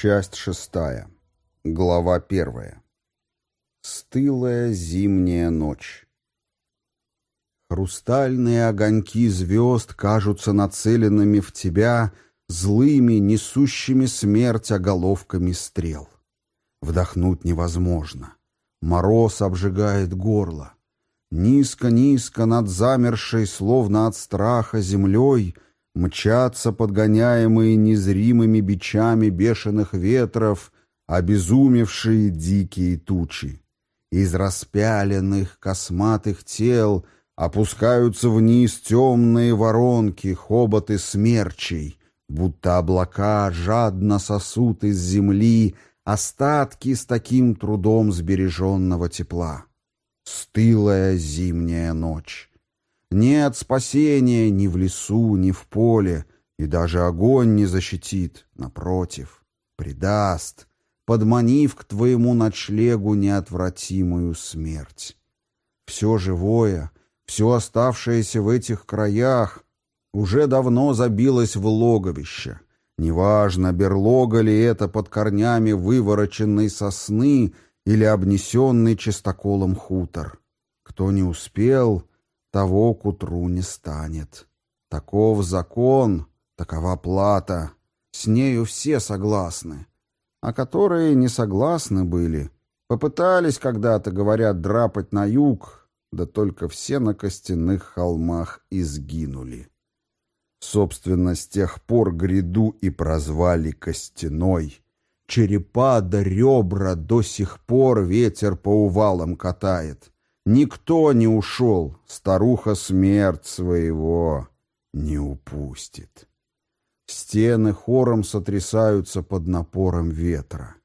Часть шестая. Глава первая. Стылая зимняя ночь. Хрустальные огоньки звезд кажутся нацеленными в тебя злыми, несущими смерть оголовками стрел. Вдохнуть невозможно. Мороз обжигает горло. Низко-низко над замершей, словно от страха, землей — мчатся подгоняемые незримыми бичами бешеных ветров, обезумевшие дикие тучи. Из распяленных косматых тел опускаются вниз темные воронки, хоботы смерчей, будто облака жадно сосут из земли остатки с таким трудом сбереженного тепла. Стылая зимняя ночь. Нет спасения ни в лесу, ни в поле, и даже огонь не защитит, напротив, предаст, подманив к твоему ночлегу неотвратимую смерть. Все живое, все оставшееся в этих краях уже давно забилось в логовище. Неважно, берлога ли это под корнями вывороченной сосны или обнесенный чистоколом хутор. Кто не успел, того к утру не станет. Таков закон, такова плата. С нею все согласны. А которые не согласны были, попытались когда-то, говорят, драпать на юг, да только все на костяных холмах изгинули. Собственно, с тех пор гряду и прозвали Костяной. Черепа да ребра до сих пор ветер по увалам катает. Никто не ушел, старуха смерть своего не упустит. Стены хором сотрясаются под напором ветра.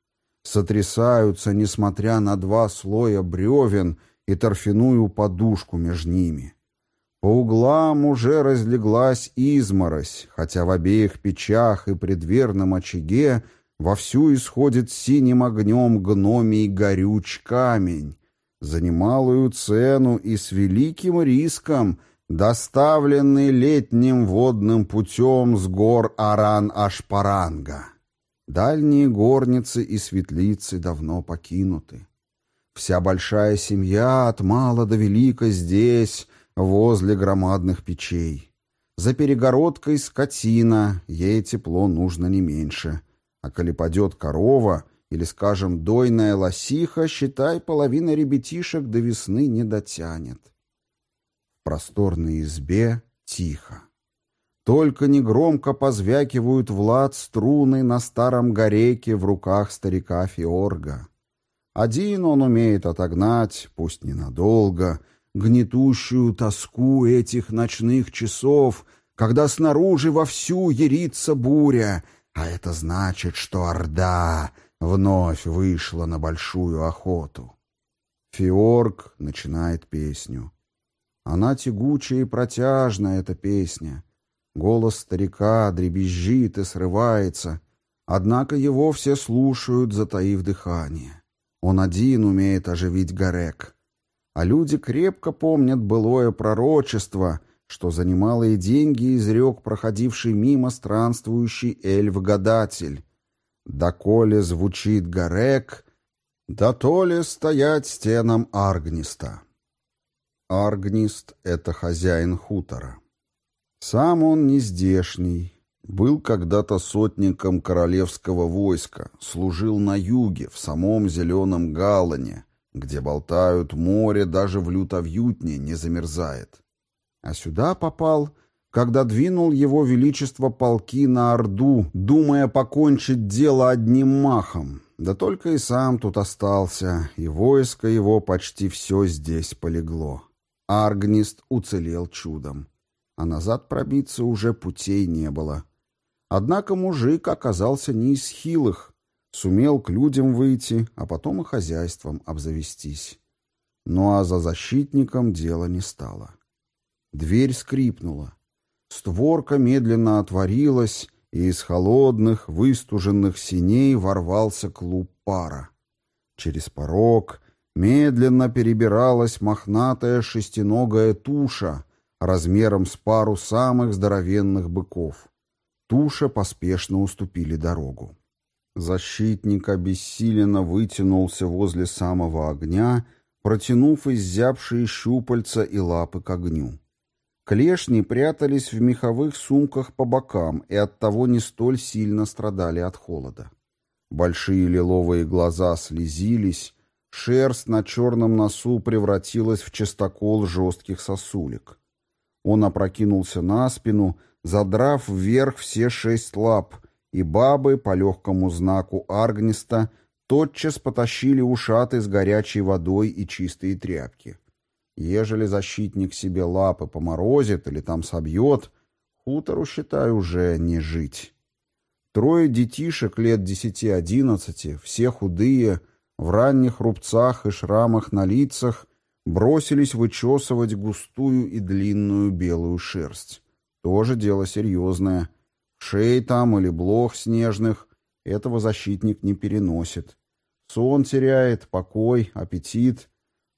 Сотрясаются, несмотря на два слоя бревен и торфяную подушку между ними. По углам уже разлеглась изморозь, хотя в обеих печах и предверном очаге вовсю исходит синим огнем гномий горюч камень, за немалую цену и с великим риском, доставленный летним водным путем с гор Аран-Ашпаранга. Дальние горницы и светлицы давно покинуты. Вся большая семья от мала до велика здесь, возле громадных печей. За перегородкой скотина, ей тепло нужно не меньше. А коли падет корова — или, скажем, дойная лосиха, считай, половина ребятишек до весны не дотянет. В просторной избе тихо. Только негромко позвякивают Влад струны на старом гореке в руках старика Фиорга. Один он умеет отогнать, пусть ненадолго, гнетущую тоску этих ночных часов, когда снаружи вовсю ярится буря, а это значит, что Орда вновь вышла на большую охоту. Фиорг начинает песню. Она тягучая и протяжная, эта песня. Голос старика дребезжит и срывается, однако его все слушают, затаив дыхание. Он один умеет оживить Гарек. А люди крепко помнят былое пророчество, что за немалые деньги изрек проходивший мимо странствующий эльф-гадатель, Доколе звучит Гарек, да то ли стоять стенам Аргниста. Аргнист — это хозяин хутора. Сам он не здешний, был когда-то сотником королевского войска, служил на юге, в самом зеленом Галлане, где болтают море, даже в лютовьютне не замерзает. А сюда попал когда двинул его величество полки на Орду, думая покончить дело одним махом. Да только и сам тут остался, и войско его почти все здесь полегло. Аргнист уцелел чудом, а назад пробиться уже путей не было. Однако мужик оказался не из хилых, сумел к людям выйти, а потом и хозяйством обзавестись. Ну а за защитником дело не стало. Дверь скрипнула. Створка медленно отворилась, и из холодных, выстуженных синей ворвался клуб пара. Через порог медленно перебиралась мохнатая шестиногая туша размером с пару самых здоровенных быков. Туша поспешно уступили дорогу. Защитник обессиленно вытянулся возле самого огня, протянув изябшие щупальца и лапы к огню. Клешни прятались в меховых сумках по бокам и оттого не столь сильно страдали от холода. Большие лиловые глаза слезились, шерсть на черном носу превратилась в чистокол жестких сосулек. Он опрокинулся на спину, задрав вверх все шесть лап, и бабы по легкому знаку Аргниста тотчас потащили ушаты с горячей водой и чистые тряпки. Ежели защитник себе лапы поморозит или там собьет, хутору, считай, уже не жить. Трое детишек лет десяти-одиннадцати, все худые, в ранних рубцах и шрамах на лицах, бросились вычесывать густую и длинную белую шерсть. Тоже дело серьезное. Шей там или блох снежных этого защитник не переносит. Сон теряет, покой, аппетит —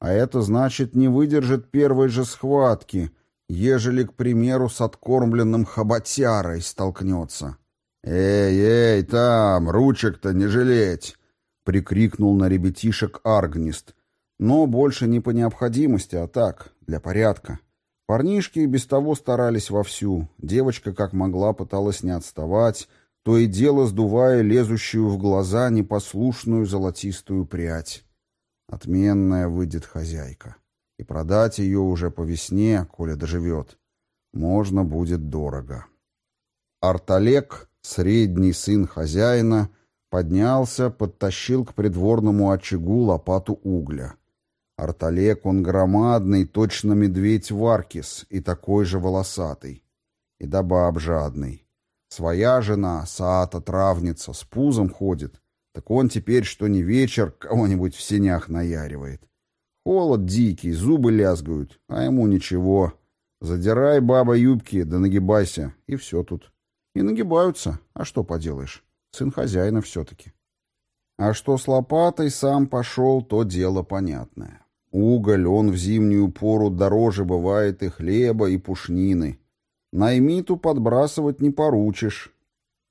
а это значит, не выдержит первой же схватки, ежели, к примеру, с откормленным хоботярой столкнется. «Эй, эй, там, ручек-то не жалеть!» — прикрикнул на ребятишек Аргнист. Но больше не по необходимости, а так, для порядка. Парнишки и без того старались вовсю. Девочка как могла пыталась не отставать, то и дело сдувая лезущую в глаза непослушную золотистую прядь. Отменная выйдет хозяйка. И продать ее уже по весне, коли доживет, можно будет дорого. Арталек, средний сын хозяина, поднялся, подтащил к придворному очагу лопату угля. Арталек он громадный, точно медведь Варкис, и такой же волосатый. И да баб жадный. Своя жена, Саата-травница, с пузом ходит, так он теперь, что не вечер, кого-нибудь в сенях наяривает. Холод дикий, зубы лязгают, а ему ничего. Задирай, баба, юбки, да нагибайся, и все тут. И нагибаются, а что поделаешь, сын хозяина все-таки. А что с лопатой сам пошел, то дело понятное. Уголь, он в зимнюю пору дороже бывает и хлеба, и пушнины. Наймиту подбрасывать не поручишь,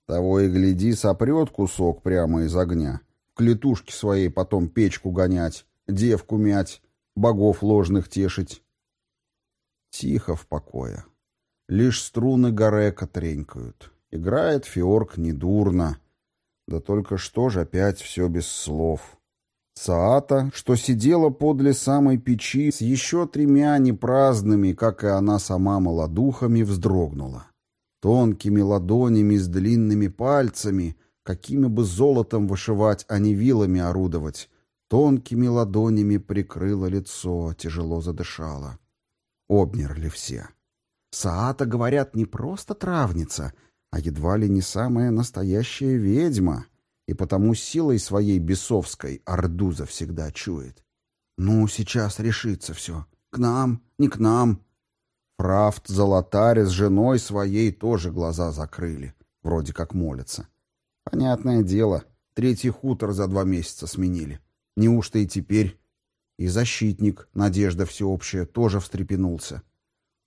того и гляди, сопрет кусок прямо из огня. В клетушке своей потом печку гонять, девку мять, богов ложных тешить. Тихо в покое. Лишь струны горека тренькают. Играет фиорк недурно. Да только что ж опять все без слов. Саата, что сидела подле самой печи с еще тремя непраздными, как и она сама молодухами, вздрогнула. Тонкими ладонями с длинными пальцами, какими бы золотом вышивать, а не вилами орудовать, тонкими ладонями прикрыла лицо, тяжело задышала. Обмерли все. Саата, говорят, не просто травница, а едва ли не самая настоящая ведьма, и потому силой своей бесовской Орду завсегда чует. Ну, сейчас решится все. К нам, не к нам. Фрафт Золотарь с женой своей тоже глаза закрыли, вроде как молятся. Понятное дело, третий хутор за два месяца сменили. Неужто и теперь? И защитник, надежда всеобщая, тоже встрепенулся.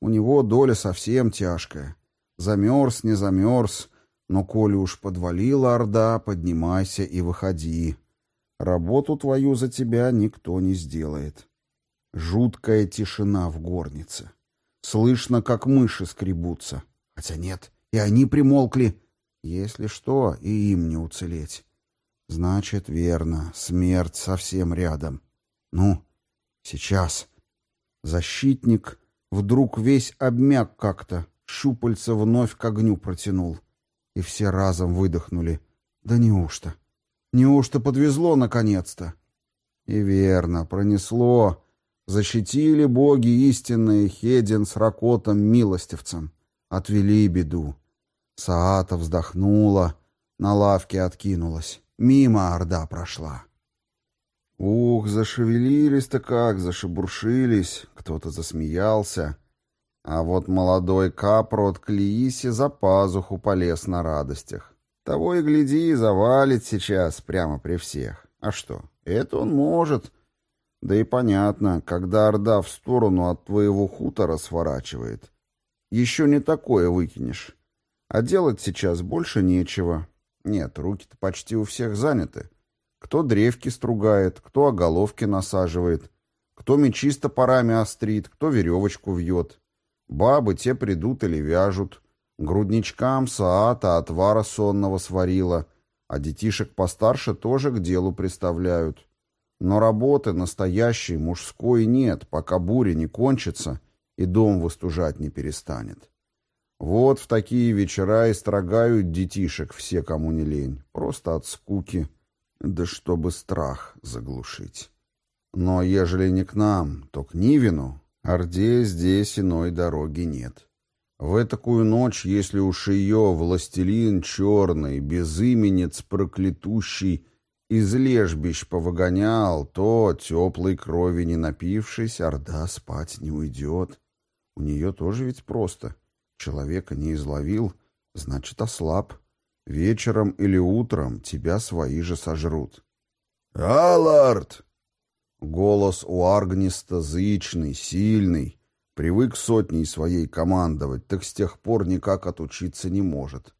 У него доля совсем тяжкая. Замерз, не замерз, но коли уж подвалила орда, поднимайся и выходи. Работу твою за тебя никто не сделает. Жуткая тишина в горнице. Слышно, как мыши скребутся. Хотя нет, и они примолкли. Если что, и им не уцелеть. Значит, верно, смерть совсем рядом. Ну, сейчас. Защитник вдруг весь обмяк как-то, щупальца вновь к огню протянул. И все разом выдохнули. Да неужто? Неужто подвезло наконец-то? И верно, пронесло. Защитили боги истинные Хедин с Ракотом милостивцем. Отвели беду. Саата вздохнула, на лавке откинулась. Мимо Орда прошла. Ух, зашевелились-то как, зашебуршились, кто-то засмеялся. А вот молодой капрот Клииси за пазуху полез на радостях. Того и гляди, завалит сейчас прямо при всех. А что, это он может, да и понятно, когда Орда в сторону от твоего хутора сворачивает. Еще не такое выкинешь. А делать сейчас больше нечего. Нет, руки-то почти у всех заняты. Кто древки стругает, кто оголовки насаживает, кто мечи с топорами острит, кто веревочку вьет. Бабы те придут или вяжут. Грудничкам саата отвара сонного сварила, а детишек постарше тоже к делу приставляют. Но работы настоящей мужской нет, пока буря не кончится и дом выстужать не перестанет. Вот в такие вечера и строгают детишек все, кому не лень, просто от скуки, да чтобы страх заглушить. Но ежели не к нам, то к Нивину, Орде здесь иной дороги нет. В такую ночь, если уж ее властелин черный, безыменец проклятущий, из лежбищ повыгонял, то, теплой крови не напившись, Орда спать не уйдет. У нее тоже ведь просто. Человека не изловил, значит, ослаб. Вечером или утром тебя свои же сожрут. «Аллард!» Голос у Аргниста зычный, сильный. Привык сотней своей командовать, так с тех пор никак отучиться не может.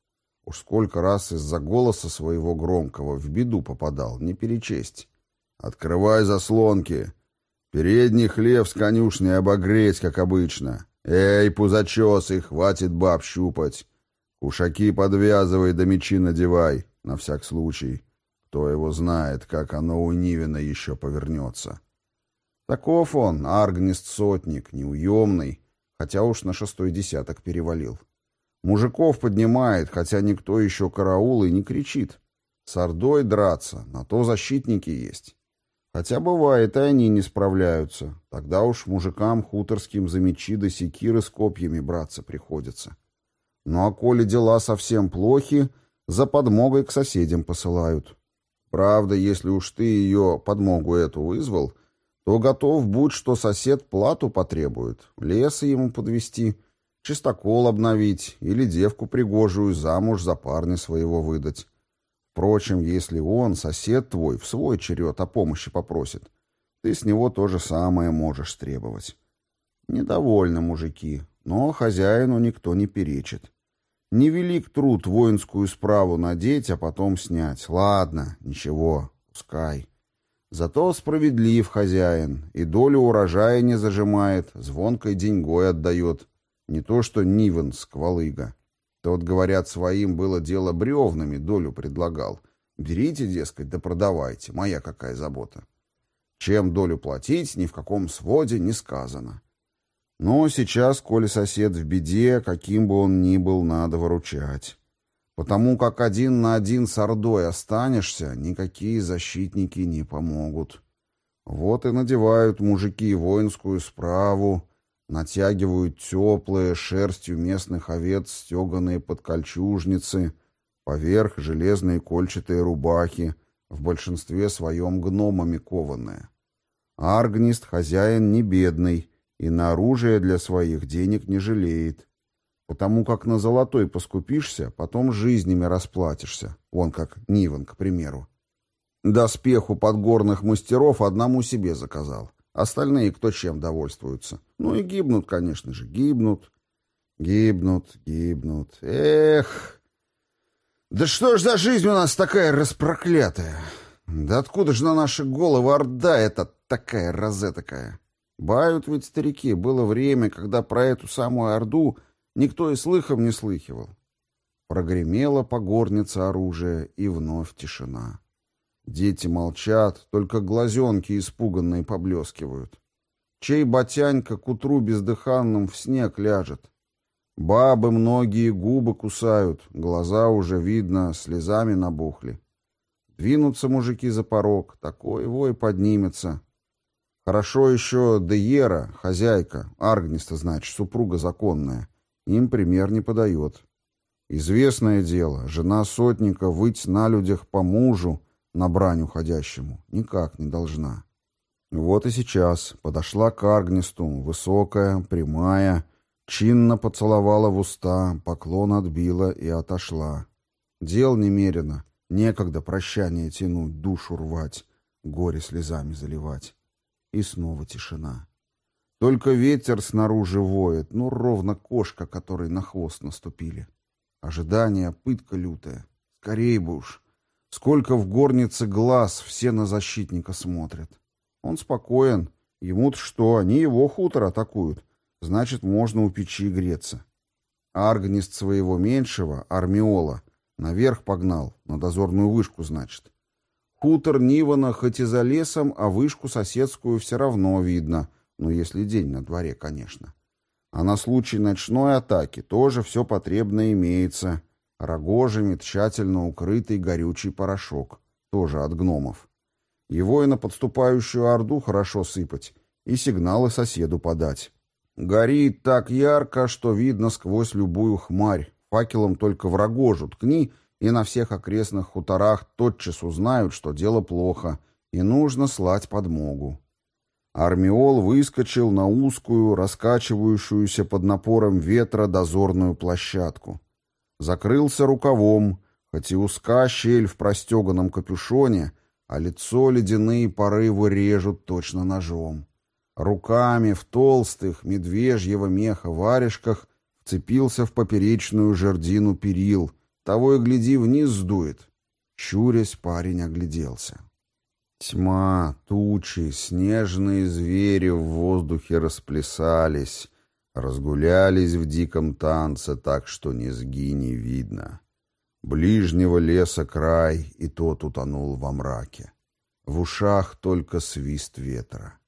Уж сколько раз из-за голоса своего громкого в беду попадал, не перечесть. «Открывай заслонки! Передний хлев с конюшней обогреть, как обычно. Эй, пузачесы, хватит баб щупать! Кушаки подвязывай да мечи надевай, на всяк случай. Кто его знает, как оно у Нивина еще повернется. Таков он, аргнист-сотник, неуемный, хотя уж на шестой десяток перевалил. Мужиков поднимает, хотя никто еще караул и не кричит. С Ордой драться, на то защитники есть. Хотя бывает, и они не справляются. Тогда уж мужикам хуторским за мечи да секиры с копьями браться приходится. Ну а коли дела совсем плохи, за подмогой к соседям посылают. Правда, если уж ты ее подмогу эту вызвал, то готов будь, что сосед плату потребует, леса ему подвести, чистокол обновить или девку пригожую замуж за парня своего выдать. Впрочем, если он, сосед твой, в свой черед о помощи попросит, ты с него то же самое можешь требовать. Недовольны мужики, но хозяину никто не перечит. Невелик труд воинскую справу надеть, а потом снять. Ладно, ничего, пускай. Зато справедлив хозяин, и долю урожая не зажимает, звонкой деньгой отдает. Не то что Нивен, сквалыга. Тот, говорят, своим было дело бревнами, долю предлагал. Берите, дескать, да продавайте, моя какая забота. Чем долю платить, ни в каком своде не сказано. Но сейчас, коли сосед в беде, каким бы он ни был, надо выручать. Потому как один на один с Ордой останешься, никакие защитники не помогут. Вот и надевают мужики воинскую справу, натягивают теплые шерстью местных овец стеганые подкольчужницы, поверх железные кольчатые рубахи, в большинстве своем гномами кованные. Аргнист хозяин не бедный, и на оружие для своих денег не жалеет. Потому как на золотой поскупишься, потом жизнями расплатишься. Вон как Ниван, к примеру. Доспеху подгорных мастеров одному себе заказал. Остальные кто чем довольствуются. Ну и гибнут, конечно же, гибнут. Гибнут, гибнут. Эх! Да что ж за жизнь у нас такая распроклятая? Да откуда же на наши головы орда эта такая розетакая? Бают ведь старики, было время, когда про эту самую Орду никто и слыхом не слыхивал. Прогремело по горнице оружие, и вновь тишина. Дети молчат, только глазенки испуганные поблескивают. Чей батянька к утру бездыханным в снег ляжет? Бабы многие губы кусают, глаза уже, видно, слезами набухли. Двинутся мужики за порог, такой вой поднимется — Хорошо еще Деера, хозяйка, Аргниста, значит, супруга законная, им пример не подает. Известное дело, жена сотника выть на людях по мужу, на брань уходящему, никак не должна. Вот и сейчас подошла к Аргнисту, высокая, прямая, чинно поцеловала в уста, поклон отбила и отошла. Дел немерено, некогда прощание тянуть, душу рвать, горе слезами заливать. И снова тишина. Только ветер снаружи воет, ну, ровно кошка, которой на хвост наступили. Ожидание, пытка лютая. скорей бы уж. Сколько в горнице глаз, все на защитника смотрят. Он спокоен. Ему-то что, они его хутор атакуют. Значит, можно у печи греться. Аргнист своего меньшего, Армиола, наверх погнал, на дозорную вышку, значит. Хутор Нивана хоть и за лесом, а вышку соседскую все равно видно, ну, если день на дворе, конечно. А на случай ночной атаки тоже все потребное имеется. Рогожами тщательно укрытый горючий порошок, тоже от гномов. Его и на подступающую орду хорошо сыпать, и сигналы соседу подать. Горит так ярко, что видно сквозь любую хмарь. Факелом только в рогожу ткни, и на всех окрестных хуторах тотчас узнают, что дело плохо, и нужно слать подмогу. Армиол выскочил на узкую, раскачивающуюся под напором ветра дозорную площадку. Закрылся рукавом, хоть и узка щель в простеганном капюшоне, а лицо ледяные порывы режут точно ножом. Руками в толстых, медвежьего меха варежках вцепился в поперечную жердину перил, того и гляди вниз сдует. Щурясь, парень огляделся. Тьма, тучи, снежные звери в воздухе расплясались, разгулялись в диком танце так, что низги не видно. Ближнего леса край, и тот утонул во мраке. В ушах только свист ветра.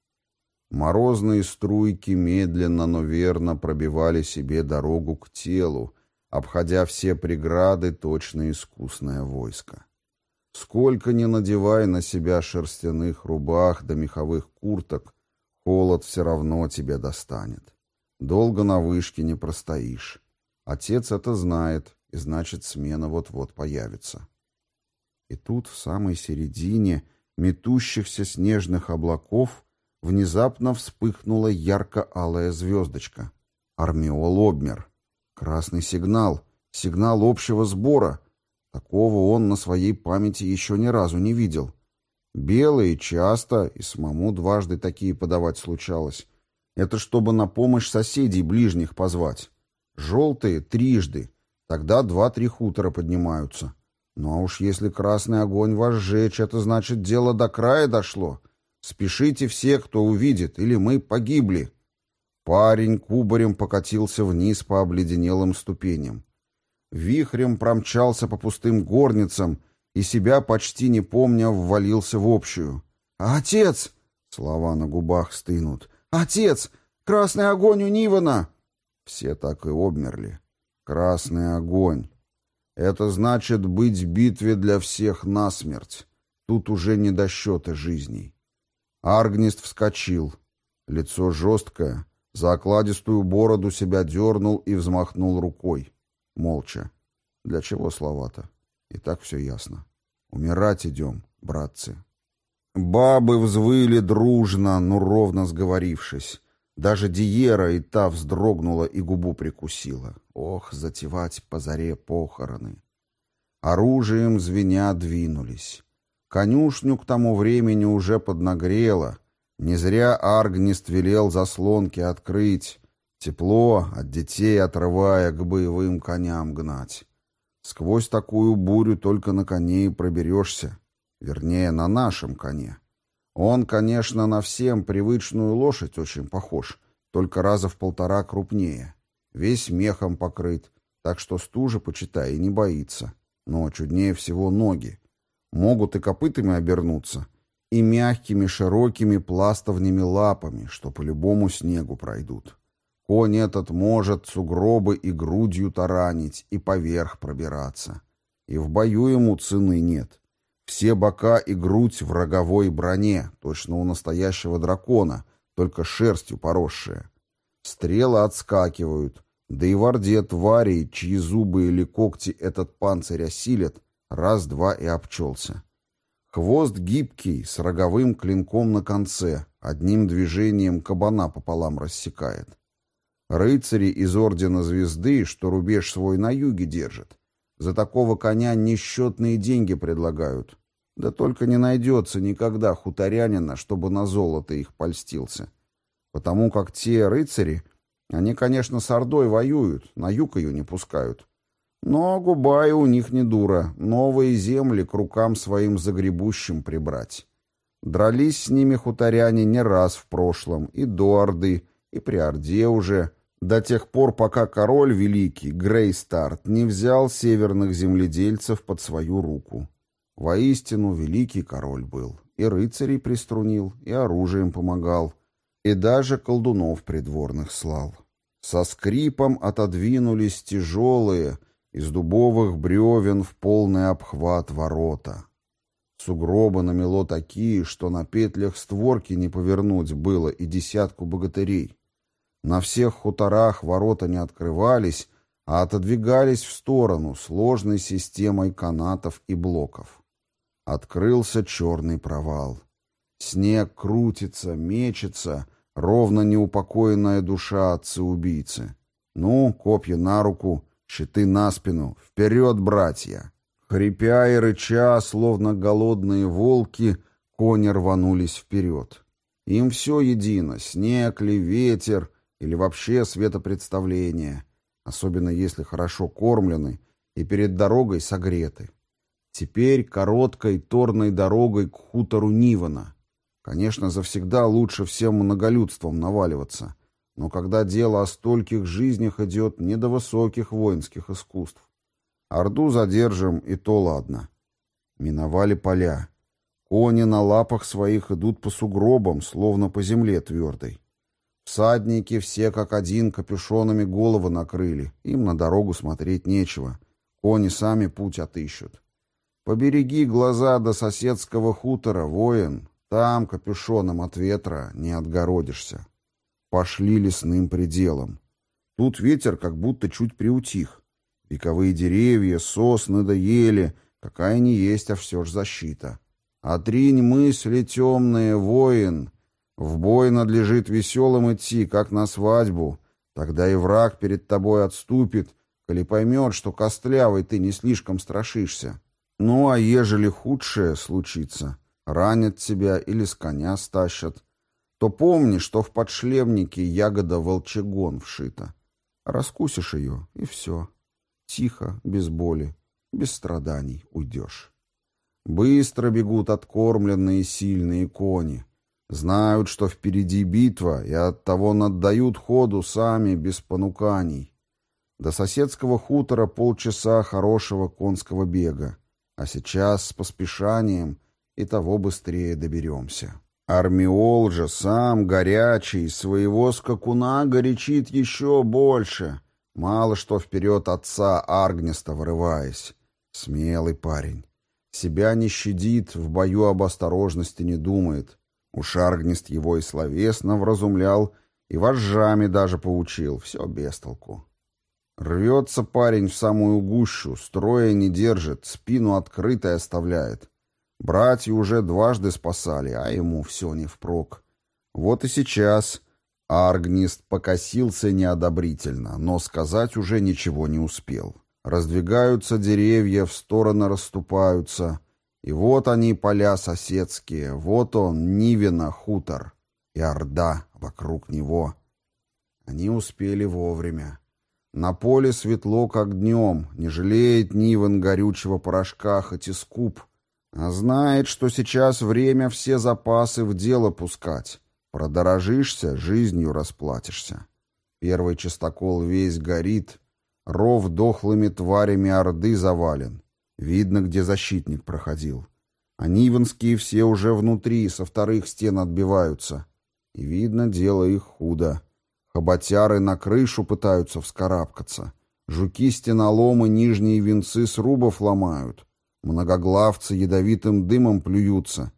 Морозные струйки медленно, но верно пробивали себе дорогу к телу, обходя все преграды точно искусное войско. Сколько ни надевай на себя шерстяных рубах да меховых курток, холод все равно тебе достанет. Долго на вышке не простоишь. Отец это знает, и значит, смена вот-вот появится. И тут, в самой середине метущихся снежных облаков, внезапно вспыхнула ярко-алая звездочка. Армиол обмер. Красный сигнал. Сигнал общего сбора — Такого он на своей памяти еще ни разу не видел. Белые часто, и самому дважды такие подавать случалось. Это чтобы на помощь соседей ближних позвать. Желтые — трижды, тогда два-три хутора поднимаются. Ну а уж если красный огонь вас сжечь, это значит дело до края дошло. Спешите все, кто увидит, или мы погибли. Парень кубарем покатился вниз по обледенелым ступеням вихрем промчался по пустым горницам и себя, почти не помня, ввалился в общую. «Отец!» — слова на губах стынут. «Отец! Красный огонь у Нивана!» Все так и обмерли. «Красный огонь!» Это значит быть в битве для всех насмерть. Тут уже не до счета жизней. Аргнист вскочил. Лицо жесткое, за окладистую бороду себя дернул и взмахнул рукой. Молча. Для чего слова-то? И так все ясно. Умирать идем, братцы. Бабы взвыли дружно, но ровно сговорившись. Даже Диера и та вздрогнула и губу прикусила. Ох, затевать по заре похороны. Оружием звеня двинулись. Конюшню к тому времени уже поднагрело. Не зря Аргнист велел заслонки открыть, Тепло, от детей отрывая, к боевым коням гнать. Сквозь такую бурю только на коне и проберешься. Вернее, на нашем коне. Он, конечно, на всем привычную лошадь очень похож, только раза в полтора крупнее. Весь мехом покрыт, так что стужа, почитай, и не боится. Но чуднее всего ноги. Могут и копытами обернуться, и мягкими широкими пластовными лапами, что по любому снегу пройдут. Конь этот может сугробы и грудью таранить, и поверх пробираться. И в бою ему цены нет. Все бока и грудь в роговой броне, точно у настоящего дракона, только шерстью поросшие. Стрелы отскакивают, да и в орде тварей, чьи зубы или когти этот панцирь осилят, раз-два и обчелся. Хвост гибкий, с роговым клинком на конце, одним движением кабана пополам рассекает. Рыцари из Ордена Звезды, что рубеж свой на юге держат, за такого коня несчетные деньги предлагают. Да только не найдется никогда хуторянина, чтобы на золото их польстился. Потому как те рыцари, они, конечно, с Ордой воюют, на юг ее не пускают. Но губа и у них не дура, новые земли к рукам своим загребущим прибрать. Дрались с ними хуторяне не раз в прошлом, и до Орды, и при Орде уже, до тех пор, пока король великий, Грейстарт, не взял северных земледельцев под свою руку. Воистину, великий король был, и рыцарей приструнил, и оружием помогал, и даже колдунов придворных слал. Со скрипом отодвинулись тяжелые, из дубовых бревен в полный обхват ворота. Сугробы намело такие, что на петлях створки не повернуть было и десятку богатырей. На всех хуторах ворота не открывались, а отодвигались в сторону сложной системой канатов и блоков. Открылся черный провал. Снег крутится, мечется, ровно неупокоенная душа отца-убийцы. Ну, копья на руку, Щиты на спину. Вперед, братья! Хрипя и рыча, словно голодные волки, кони рванулись вперед. Им все едино — снег ли, ветер или вообще светопредставление, особенно если хорошо кормлены и перед дорогой согреты. Теперь короткой торной дорогой к хутору Нивана. Конечно, завсегда лучше всем многолюдством наваливаться. Но когда дело о стольких жизнях идет не до высоких воинских искусств. Орду задержим, и то ладно. Миновали поля. Кони на лапах своих идут по сугробам, словно по земле твердой. Всадники все как один капюшонами головы накрыли. Им на дорогу смотреть нечего. Кони сами путь отыщут. Побереги глаза до соседского хутора, воин. Там капюшоном от ветра не отгородишься пошли лесным пределом. Тут ветер как будто чуть приутих. Вековые деревья, сосны да ели, какая не есть, а все ж защита. Отринь мысли темные, воин. В бой надлежит веселым идти, как на свадьбу. Тогда и враг перед тобой отступит, коли поймет, что костлявый ты не слишком страшишься. Ну, а ежели худшее случится, ранят тебя или с коня стащат, то помни, что в подшлемнике ягода волчегон вшита. Раскусишь ее, и все. Тихо, без боли, без страданий уйдешь. Быстро бегут откормленные сильные кони. Знают, что впереди битва, и оттого наддают ходу сами, без понуканий. До соседского хутора полчаса хорошего конского бега, а сейчас с поспешанием и того быстрее доберемся. Армиол же сам горячий, своего скакуна горячит еще больше. Мало что вперед отца Аргнеста вырываясь. Смелый парень. Себя не щадит, в бою об осторожности не думает. Уж Аргнест его и словесно вразумлял, и вожжами даже поучил. Все без толку. Рвется парень в самую гущу, строя не держит, спину открытой оставляет. Братья уже дважды спасали, а ему все не впрок. Вот и сейчас Аргнист покосился неодобрительно, но сказать уже ничего не успел. Раздвигаются деревья, в стороны расступаются. И вот они, поля соседские, вот он, Нивина, хутор, и Орда вокруг него. Они успели вовремя. На поле светло, как днем, не жалеет Нивен горючего порошка, хоть и скуп, а знает, что сейчас время все запасы в дело пускать. Продорожишься, жизнью расплатишься. Первый частокол весь горит, ров дохлыми тварями орды завален. Видно, где защитник проходил. А нивенские все уже внутри, со вторых стен отбиваются. И видно, дело их худо. Хоботяры на крышу пытаются вскарабкаться. Жуки-стеноломы нижние венцы срубов ломают. Многоглавцы ядовитым дымом плюются.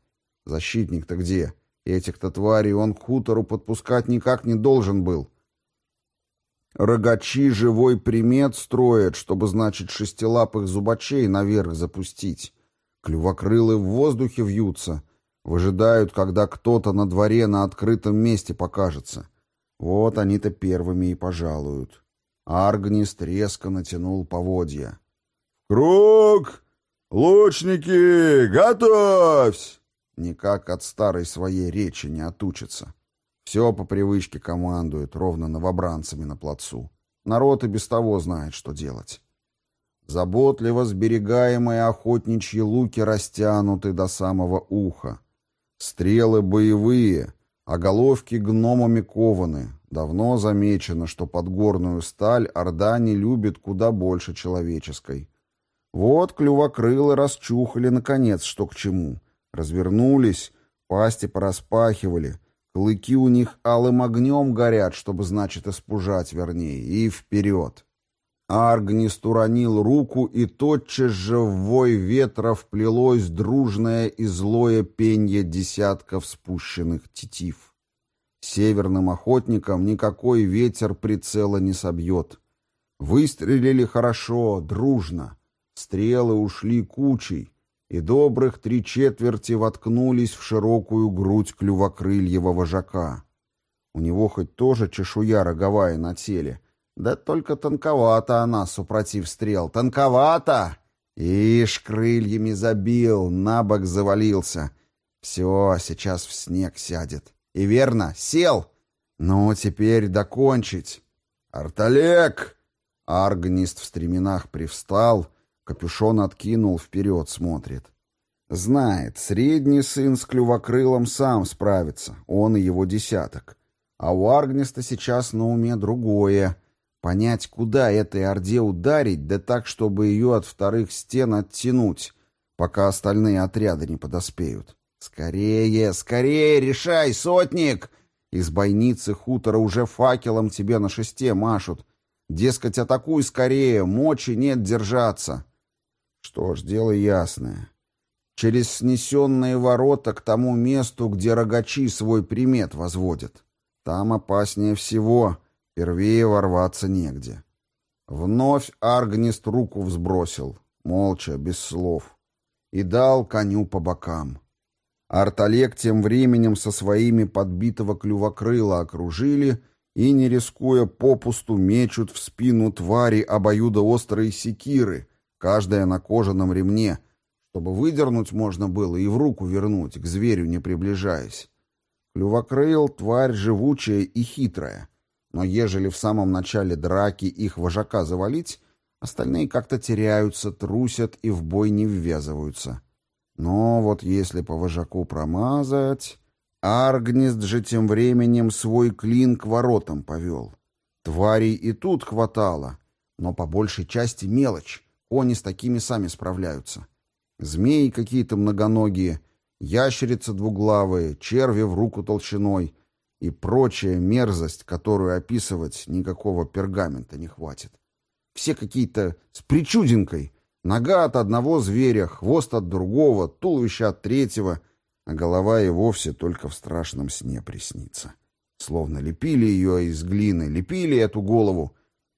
Защитник-то где? Этих-то тварей он к хутору подпускать никак не должен был. Рогачи живой примет строят, чтобы, значит, шестилапых зубачей наверх запустить. Клювокрылы в воздухе вьются, выжидают, когда кто-то на дворе на открытом месте покажется. Вот они-то первыми и пожалуют. Аргнист резко натянул поводья. «Круг! «Лучники, готовься!» Никак от старой своей речи не отучится. Все по привычке командует, ровно новобранцами на плацу. Народ и без того знает, что делать. Заботливо сберегаемые охотничьи луки растянуты до самого уха. Стрелы боевые, а головки гномами кованы. Давно замечено, что подгорную сталь Орда не любит куда больше человеческой. Вот клювокрылы расчухали, наконец, что к чему. Развернулись, пасти пораспахивали, клыки у них алым огнем горят, чтобы, значит, испужать вернее, и вперед. Аргнист уронил руку, и тотчас же в вой ветра вплелось дружное и злое пенье десятков спущенных тетив. Северным охотникам никакой ветер прицела не собьет. Выстрелили хорошо, дружно. Стрелы ушли кучей, и добрых три четверти воткнулись в широкую грудь клювокрыльего вожака. У него хоть тоже чешуя роговая на теле — да только тонковата она, супротив стрел. Тонковата! Ишь, крыльями забил, на бок завалился. Все, сейчас в снег сядет. И верно, сел. Ну, теперь докончить. Арталек! Аргнист в стременах привстал, капюшон откинул, вперед смотрит. Знает, средний сын с клювокрылом сам справится, он и его десяток. А у Аргниста сейчас на уме другое — Понять, куда этой орде ударить, да так, чтобы ее от вторых стен оттянуть, пока остальные отряды не подоспеют. «Скорее, скорее, решай, сотник!» Из бойницы хутора уже факелом тебе на шесте машут. Дескать, атакуй скорее, мочи нет держаться. Что ж, дело ясное. Через снесенные ворота к тому месту, где рогачи свой примет возводят. Там опаснее всего — Первее ворваться негде. Вновь Аргнист руку взбросил, молча, без слов, и дал коню по бокам. Арталек тем временем со своими подбитого клювокрыла окружили и, не рискуя попусту, мечут в спину твари обоюдоострые секиры, каждая на кожаном ремне, чтобы выдернуть можно было и в руку вернуть, к зверю не приближаясь. Клювокрыл — тварь живучая и хитрая, но ежели в самом начале драки их вожака завалить, остальные как-то теряются, трусят и в бой не ввязываются. Но вот если по вожаку промазать... Аргнист же тем временем свой клин к воротам повел. Тварей и тут хватало, но по большей части мелочь. Они с такими сами справляются. Змеи какие-то многоногие, ящерицы двуглавые, черви в руку толщиной — и прочая мерзость, которую описывать никакого пергамента не хватит. Все какие-то с причудинкой. Нога от одного зверя, хвост от другого, туловище от третьего, а голова и вовсе только в страшном сне приснится. Словно лепили ее из глины, лепили эту голову,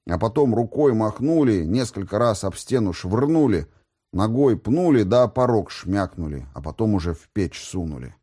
а потом рукой махнули, несколько раз об стену швырнули, ногой пнули, да порог шмякнули, а потом уже в печь сунули.